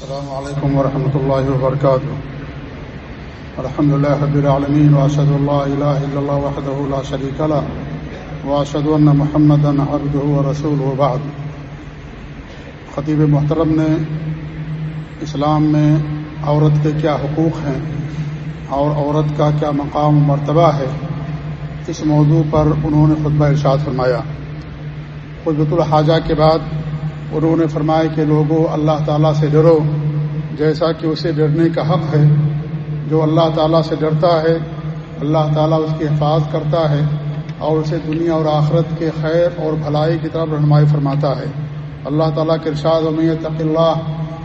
السلام علیکم ورحمۃ اللہ وبرکاتہ الحمد لله رب العالمين واشهد ان لا اله الا الله وحده لا شريك له واشهد ان محمدا عبده ورسوله بعد خطیب محترم نے اسلام میں عورت کے کیا حقوق ہیں اور عورت کا کیا مقام و مرتبہ ہے، اس موضوع پر انہوں نے خطبہ ارشاد فرمایا۔ خطبۃ الحاجہ کے بعد انہوں نے فرمایا کہ لوگوں اللہ تعالیٰ سے ڈرو، جیسا کہ اسے ڈرنے کا حق ہے۔ جو اللہ تعالیٰ سے ڈرتا ہے، اللہ تعالیٰ اس کی حفاظت کرتا ہے اور اسے دنیا اور آخرت کے خیر اور بھلائی کی طرف رہنمائی فرماتا ہے۔ اللہ تعالیٰ کے ارشاد و میت اللہ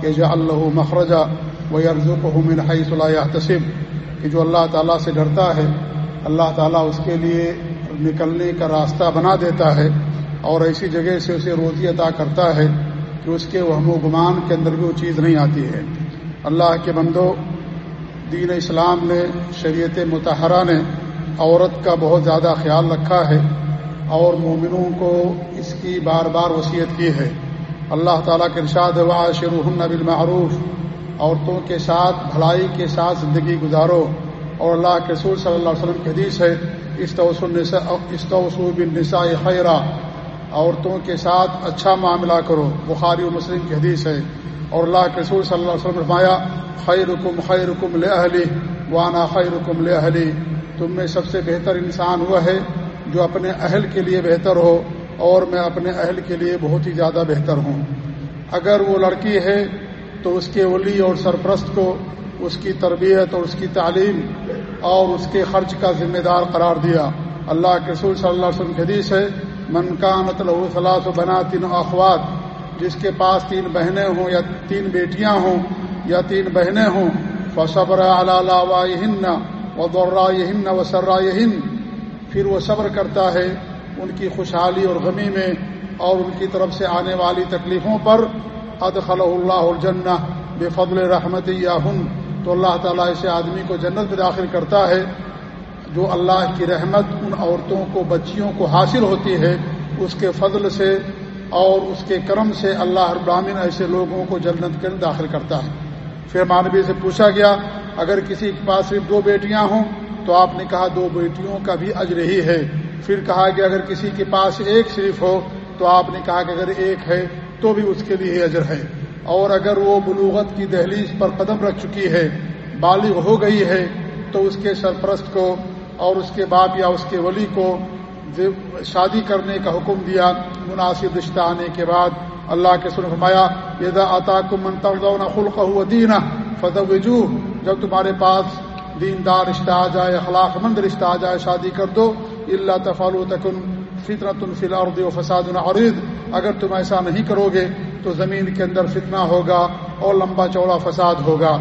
کہ جا اللہ مخرجہ و عرض و حمن صلاح تصب کہ جو اللہ تعالیٰ سے ڈرتا ہے، اللہ تعالیٰ اس کے لیے نکلنے کا راستہ بنا دیتا ہے۔ اور ایسی جگہ سے اسے روزی عطا کرتا ہے کہ اس کے وہم و گمان کے اندر بھی وہ چیز نہیں آتی ہے۔ اللہ کے بندو، دین اسلام نے، شریعت متحرہ نے عورت کا بہت زیادہ خیال رکھا ہے اور مومنوں کو اس کی بار بار وصیت کی ہے۔ اللہ تعالیٰ کے ارشاد وا شروح بالمعروف۔ عورتوں کے ساتھ، بھلائی کے ساتھ زندگی گزارو۔ اور اللہ کے رسول صلی اللہ علیہ وسلم کی حدیث ہے استوسو بن نسا خیرہ عورتوں کے ساتھ اچھا معاملہ کرو۔ بخاری و مسلم کی حدیث ہے۔ اور اللہ کے رسول صلی اللہ علیہ وسلم رمایا خیر رکم خیر رکم لہلی وانا خیر رکم لہلی تم میں سب سے بہتر انسان وہ ہے جو اپنے اہل کے لیے بہتر ہو، اور میں اپنے اہل کے لیے بہت ہی زیادہ بہتر ہوں۔ اگر وہ لڑکی ہے تو اس کے ولی اور سرپرست کو اس کی تربیت اور اس کی تعلیم اور اس کے خرچ کا ذمہ دار قرار دیا۔ اللہ کے رسول صلی اللہ علیہ وسلم کی حدیث ہے من کا مطلب و بنا تین اخوات، جس کے پاس تین بہنیں ہوں یا تین بیٹیاں ہوں یا تین بہنیں ہوں، فصبر اللہ و دورا و سرا پھر وہ صبر کرتا ہے ان کی خوشحالی اور غمی میں اور ان کی طرف سے آنے والی تکلیفوں پر۔ ادخل اللہ الجنہ بے فضل رحمت یا ہن تو اللہ تعالیٰ اسے آدمی کو جنت میں داخل کرتا ہے۔ جو اللہ کی رحمت ان عورتوں کو، بچیوں کو حاصل ہوتی ہے، اس کے فضل سے اور اس کے کرم سے اللہ ابراہین ایسے لوگوں کو جنت کے داخل کرتا ہے۔ پھر مانوی سے پوچھا گیا، اگر کسی کے پاس صرف دو بیٹیاں ہوں تو آپ نے کہا دو بیٹیوں کا بھی اجر ہی ہے۔ پھر کہا کہ اگر کسی کے پاس ایک صرف ہو تو آپ نے کہا کہ اگر ایک ہے تو بھی اس کے لیے اجر ہے۔ اور اگر وہ بلوغت کی دہلیز پر قدم رکھ چکی ہے، بالغ ہو گئی ہے تو اس کے سرپرست کو اور اس کے باپ یا اس کے ولی کو شادی کرنے کا حکم دیا، مناسب رشتہ آنے کے بعد اللہ کے سن فرمایا یہ عطا کو منتظر خلق ہوا دینا فتح جب تمہارے پاس دیندار رشتہ آ جائے اخلاق مند رشتہ آ جائے، شادی کر دو اللہ تفال تکن فطرت الفی الرد و فساد العرید اگر تم ایسا نہیں کرو گے، تو زمین کے اندر فتنہ ہوگا اور لمبا چوڑا فساد ہوگا۔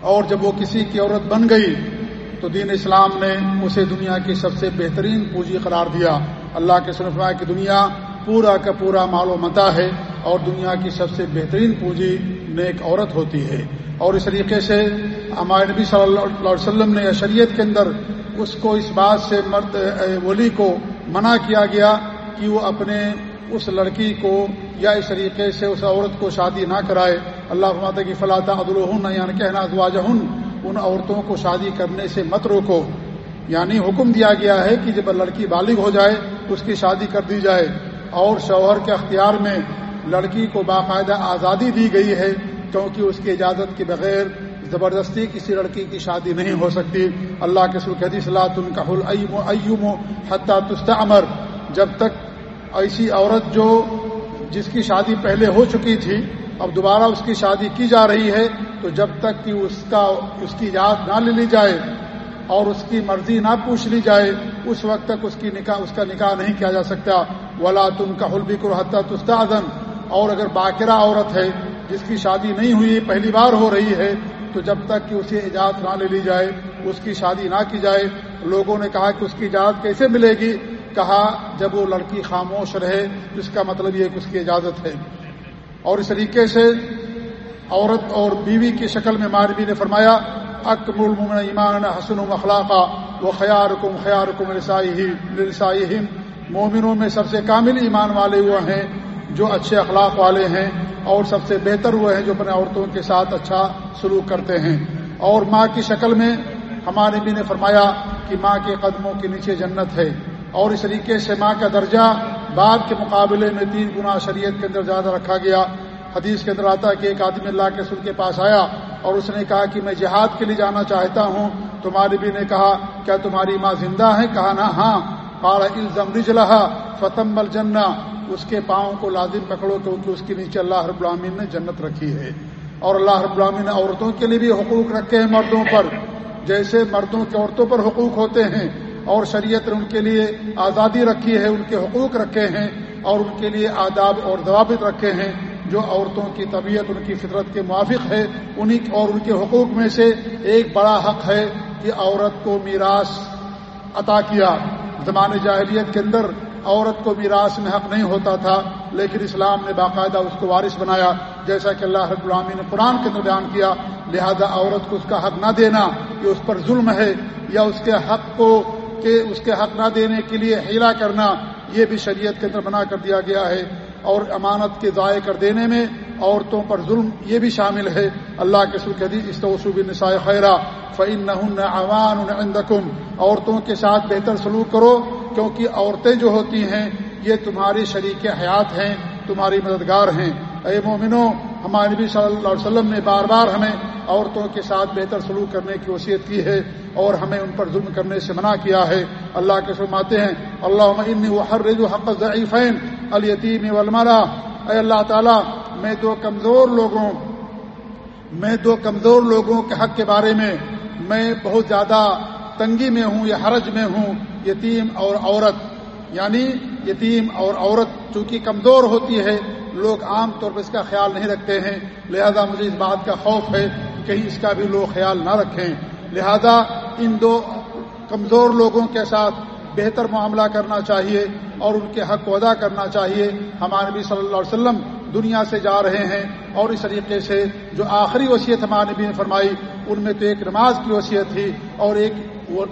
اور جب وہ کسی کی عورت بن گئی تو دین اسلام نے اسے دنیا کی سب سے بہترین پونجی قرار دیا۔ اللہ کے سنفا کی دنیا پورا کا پورا مال و متا ہے اور دنیا کی سب سے بہترین پونجی نیک عورت ہوتی ہے۔ اور اس طریقے سے ہمارے نبی صلی اللہ علیہ وسلم نے شریعت کے اندر اس کو اس بات سے مرد ولی کو منع کیا گیا کہ وہ اپنے اس لڑکی کو یا اس طریقے سے اس عورت کو شادی نہ کرائے۔ اللہ ماتا کی فلاح ادلحن یعنی کہنا دعا ہن ان عورتوں کو شادی کرنے سے مت روکو۔ یعنی حکم دیا گیا ہے کہ جب لڑکی بالغ ہو جائے، اس کی شادی کر دی جائے۔ اور شوہر کے اختیار میں لڑکی کو باقاعدہ آزادی دی گئی ہے، کیونکہ اس کی اجازت کے بغیر زبردستی کسی لڑکی کی شادی نہیں ہو سکتی۔ اللہ کے سلقدی صلاح ان کا ایوم و حتیٰ تست امر جب تک ایسی عورت جو جس کی شادی پہلے ہو چکی تھی، اب دوبارہ اس کی شادی کی جا رہی ہے تو جب تک کہ اس کا اس کی یاد نہ لے لی جائے اور اس کی مرضی نہ پوچھ لی جائے، اس وقت تک اس کی نکاح اس کا نکاح نہیں کیا جا سکتا۔ ولا تم کا حلبی کو حتہ تستاذن اور اگر باقرہ عورت ہے، جس کی شادی نہیں ہوئی، پہلی بار ہو رہی ہے، تو جب تک کہ اسے اجازت نہ لے لی جائے، اس کی شادی نہ کی جائے، لوگوں نے کہا کہ اس کی اجازت کیسے ملے گی؟ کہا، جب وہ لڑکی خاموش رہے، اس کا مطلب یہ کہ اس کی اجازت ہے۔ اور اس طریقے سے عورت اور بیوی کی شکل میں مانوی نے فرمایا اکم المن ایمان، حسن اخلاقہ وہ خیار کم خیار کم رسائی مومنوں میں سب سے کامل ایمان والے وہ ہیں جو اچھے اخلاق والے ہیں اور سب سے بہتر وہ ہیں جو اپنے عورتوں کے ساتھ اچھا سلوک کرتے ہیں۔ اور ماں کی شکل میں ہمارے بھی نے فرمایا کہ ماں کے قدموں کے نیچے جنت ہے۔ اور اس طریقے سے ماں کا درجہ باپ کے مقابلے میں تین گنا شریعت کے اندر زیادہ رکھا گیا۔ حدیث کے اندر آتا ہے کہ ایک آدمی اللہ کے سر کے پاس آیا اور اس نے کہا کہ میں جہاد کے لیے جانا چاہتا ہوں۔ تمہاری بھی نے کہا، کیا تمہاری ماں زندہ ہے؟ کہا نا ہاں۔ پارا الزم رجلہ فتم الجنہ۔ اس کے پاؤں کو لازم پکڑو کیونکہ اس کے نیچے اللہ رب العامین نے جنت رکھی ہے۔ اور اللہ رب العامین نے عورتوں کے لیے بھی حقوق رکھے ہیں مردوں پر۔ جیسے مردوں کے عورتوں پر حقوق ہوتے ہیں اور شریعت نے ان کے لیے آزادی رکھی ہے، ان کے حقوق رکھے ہیں اور ان کے لیے آداب اور ضوابط رکھے ہیں۔ جو عورتوں کی طبیعت، ان کی فطرت کے موافق ہے انہیں اور ان کے حقوق میں سے ایک بڑا حق ہے کہ عورت کو میراث عطا کیا۔ زمان جاہلیت کے اندر عورت کو میراث میں حق نہیں ہوتا تھا، لیکن اسلام نے باقاعدہ اس کو وارث بنایا۔ جیسا کہ اللہ رب العامی نے قرآن کے اندر بیان کیا، لہذا عورت کو اس کا حق نہ دینا کہ اس پر ظلم ہے، یا اس کے حق کو کہ اس کے حق نہ دینے کے لیے ہیلا کرنا، یہ بھی شریعت کے اندر بنا کر دیا گیا ہے۔ اور امانت کے ضائع کر دینے میں عورتوں پر ظلم یہ بھی شامل ہے۔ اللہ کے سرخی اس توصوب نساء خیرہ فعن نہ عوان عورتوں کے ساتھ بہتر سلوک کرو، کیونکہ عورتیں جو ہوتی ہیں، یہ تمہاری شریک حیات ہیں، تمہاری مددگار ہیں۔ اے مومنو، ہمارے نبی صلی اللہ علیہ وسلم نے بار بار ہمیں عورتوں کے ساتھ بہتر سلوک کرنے کی وصیت کی ہے اور ہمیں ان پر ظلم کرنے سے منع کیا ہے۔ اللہ کے فرماتے ہیں اللہ ہر حق ضعیفین الیتیم والمرا اے اللہ تعالیٰ، میں دو کمزور لوگوں، میں دو کمزور لوگوں کے حق کے بارے میں میں بہت زیادہ تنگی میں ہوں، یا حرج میں ہوں، یتیم اور عورت. یعنی یتیم اور عورت چونکہ کمزور ہوتی ہے، لوگ عام طور پر اس کا خیال نہیں رکھتے ہیں، لہذا مجھے اس بات کا خوف ہے کہیں اس کا بھی لوگ خیال نہ رکھیں. لہذا ان دو کمزور لوگوں کے ساتھ بہتر معاملہ کرنا چاہیے اور ان کے حق کو ادا کرنا چاہیے۔ ہمارے نبی صلی اللہ علیہ وسلم دنیا سے جا رہے ہیں اور اس طریقے سے جو آخری وصیت ہمارے نبی نے فرمائی، ان میں تو ایک نماز کی وصیت تھی اور ایک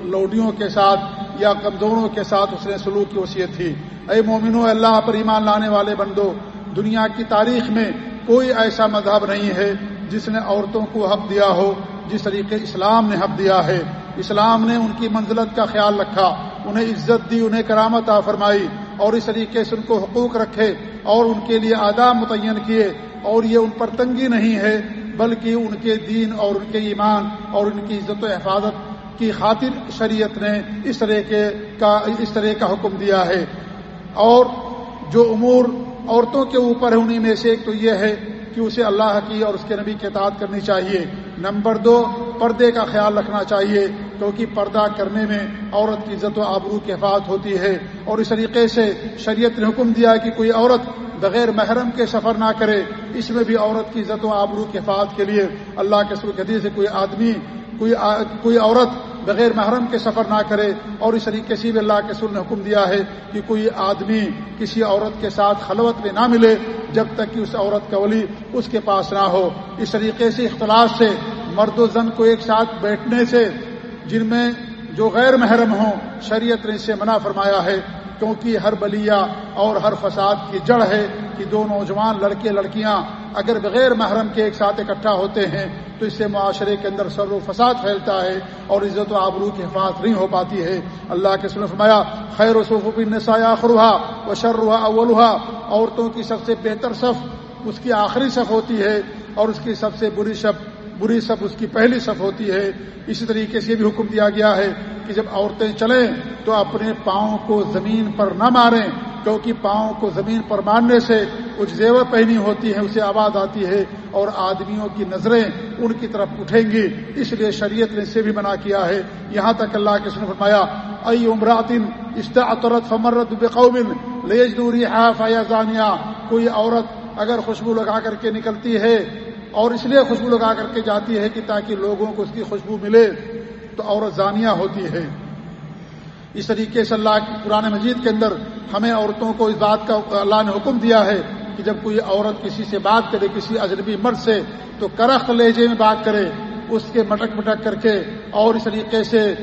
لوڈیوں کے ساتھ یا کمزوروں کے ساتھ اس نے سلوک کی وصیت تھی۔ اے مومنو اللہ پر ایمان لانے والے بندو، دنیا کی تاریخ میں کوئی ایسا مذہب نہیں ہے جس نے عورتوں کو حق دیا ہو، جس طریقے اسلام نے حق دیا ہے۔ اسلام نے ان کی منزلت کا خیال رکھا۔ انہیں عزت دی، انہیں کرامت آ فرمائی اور اس طریقے سے ان کو حقوق رکھے اور ان کے لیے آداب متعین کیے اور یہ ان پر تنگی نہیں ہے، بلکہ ان کے دین اور ان کے ایمان اور ان کی عزت و حفاظت کی خاطر شریعت نے اس طرح کے کا، اس طرح کا حکم دیا ہے۔ اور جو امور عورتوں کے اوپر ہے انہیں میں سے ایک تو یہ ہے کہ اسے اللہ کی اور اس کے نبی کے اطاعت کرنی چاہیے۔ نمبر دو، پردے کا خیال رکھنا چاہیے۔ کیونکہ پردہ کرنے میں عورت کی عزت و آبرو کی حفاظت ہوتی ہے اور اس طریقے سے شریعت نے حکم دیا کہ کوئی عورت بغیر محرم کے سفر نہ کرے، اس میں بھی عورت کی عزت و آبرو کی حفاظت کے لیے اللہ کے سرخی سے کوئی آدمی، کوئی کوئی عورت بغیر محرم کے سفر نہ کرے اور اس طریقے سے بھی اللہ کے سر نے حکم دیا ہے کہ کوئی آدمی کسی عورت کے ساتھ خلوت میں نہ ملے جب تک کہ اس عورت کا ولی اس کے پاس نہ ہو۔ اس طریقے سے اختلاف سے مرد و زن کو ایک ساتھ بیٹھنے سے جن میں جو غیر محرم ہوں، شریعت نے اسے منع فرمایا ہے، کیونکہ ہر بلیا اور ہر فساد کی جڑ ہے کہ دو نوجوان لڑکے، لڑکیاں اگر بغیر محرم کے ایک ساتھ اکٹھا ہوتے ہیں، تو اس سے معاشرے کے اندر سر و فساد پھیلتا ہے اور عزت و آبرو کی حفاظت نہیں ہو پاتی ہے۔ اللہ کے سن فرمایا، خیر و صوف نسایا خروحا و شرحا اولحا عورتوں کی سب سے بہتر صف اس کی آخری صف ہوتی ہے اور اس کی سب سے بری شف بری صف، اس کی پہلی صف ہوتی ہے۔ اسی طریقے سے یہ بھی حکم دیا گیا ہے کہ جب عورتیں چلیں تو اپنے پاؤں کو زمین پر نہ ماریں، کیونکہ پاؤں کو زمین پر مارنے سے کچھ زیور پہنی ہوتی ہیں، اسے آواز آتی ہے اور آدمیوں کی نظریں ان کی طرف اٹھیں گی۔ اس لیے شریعت نے اسے بھی منع کیا ہے۔ یہاں تک اللہ کے سن فرمایا ائی عمراتن استعطرت فمرت بقوم لیج دوری زانیہ کوئی عورت اگر خوشبو لگا کر کے نکلتی ہے اور اس لیے خوشبو لگا کر کے جاتی ہے کہ تاکہ لوگوں کو اس کی خوشبو ملے تو عورت زانیہ ہوتی ہے۔ اس طریقے سے اللہ کی قرآن مجید کے اندر ہمیں عورتوں کو اس بات کا اللہ نے حکم دیا ہے کہ جب کوئی عورت کسی سے بات کرے، کسی اجنبی مرد سے، تو کرخت لہجے میں بات کرے، اس کے مٹک مٹک کر کے اور اس طریقے سے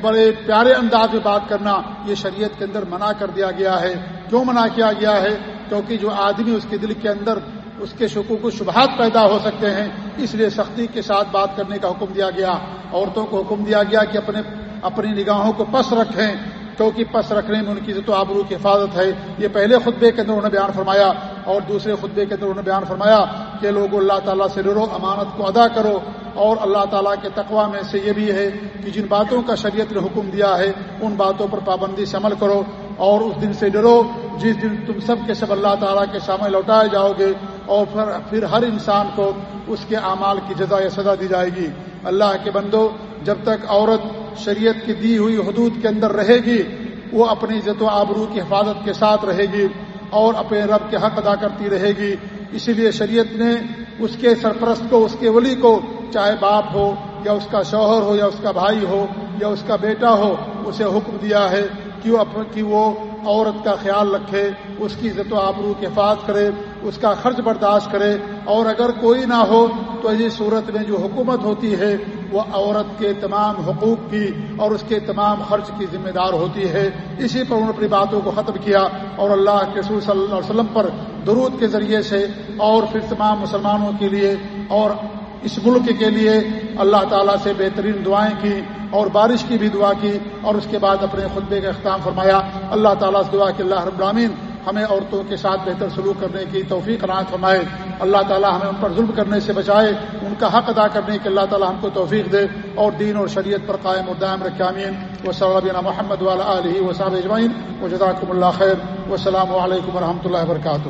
بڑے پیارے انداز میں بات کرنا، یہ شریعت کے اندر منع کر دیا گیا ہے۔ کیوں منع کیا گیا ہے؟ کیونکہ جو آدمی اس کے دل کے اندر اس کے شکوک و شبہات پیدا ہو سکتے ہیں۔ اس لیے سختی کے ساتھ بات کرنے کا حکم دیا گیا۔ عورتوں کو حکم دیا گیا کہ اپنے اپنی نگاہوں کو پس رکھیں۔ کیونکہ پس رکھنے میں ان کی عزت و آبرو کی حفاظت ہے۔ یہ پہلے خطبے کے اندر انہوں نے بیان فرمایا اور دوسرے خطبے کے اندر انہوں نے بیان فرمایا کہ لوگ اللہ تعالیٰ سے ڈرو، امانت کو ادا کرو۔ اور اللہ تعالیٰ کے تقوا میں سے یہ بھی ہے کہ جن باتوں کا شریعت نے حکم دیا ہے، ان باتوں پر پابندی سے عمل کرو۔ اور اس دن سے ڈرو۔ جس دن تم سب کے سب اللہ تعالیٰ کے سامنے لوٹائے جاؤ گے اور پھر پھر ہر انسان کو اس کے اعمال کی جزا یا سزا دی جائے گی۔ اللہ کے بندو، جب تک عورت شریعت کی دی ہوئی حدود کے اندر رہے گی، وہ اپنی عزت و آبرو کی حفاظت کے ساتھ رہے گی اور اپنے رب کے حق ادا کرتی رہے گی۔ اسی لیے شریعت نے اس کے سرپرست کو، اس کے ولی کو، چاہے باپ ہو یا اس کا شوہر ہو یا اس کا بھائی ہو یا اس کا بیٹا ہو، اسے حکم دیا ہے کہ وہ عورت کا خیال رکھے، اس کی عزت و آبرو کی حفاظت کرے۔ اس کا خرچ برداشت کرے اور اگر کوئی نہ ہو تو ایسی صورت میں جو حکومت ہوتی ہے وہ عورت کے تمام حقوق کی اور اس کے تمام خرچ کی ذمہ دار ہوتی ہے۔ اسی پر انہوں نے اپنی باتوں کو ختم کیا اور اللہ کے رسول صلی اللہ علیہ وسلم پر درود کے ذریعے سے اور پھر تمام مسلمانوں کے لیے اور اس ملک کے لیے اللہ تعالیٰ سے بہترین دعائیں کی اور بارش کی بھی دعا کی اور اس کے بعد اپنے خطبے کا اختتام فرمایا۔ اللہ تعالیٰ سے دعا کہ اللہ رب العالمین ہمیں عورتوں کے ساتھ بہتر سلوک کرنے کی توفیق رات فرمائے۔ اللہ تعالیٰ ہمیں ان پر ظلم کرنے سے بچائے، ان کا حق ادا کرنے کے اللہ تعالیٰ ہم کو توفیق دے اور دین اور شریعت پر قائم اور دائم رکامین و صلابینہ محمد والا علیہ و صاحب اجمعین و جزاکم اللہ خیر۔ و السلام علیکم و رحمۃ اللہ وبرکاتہ۔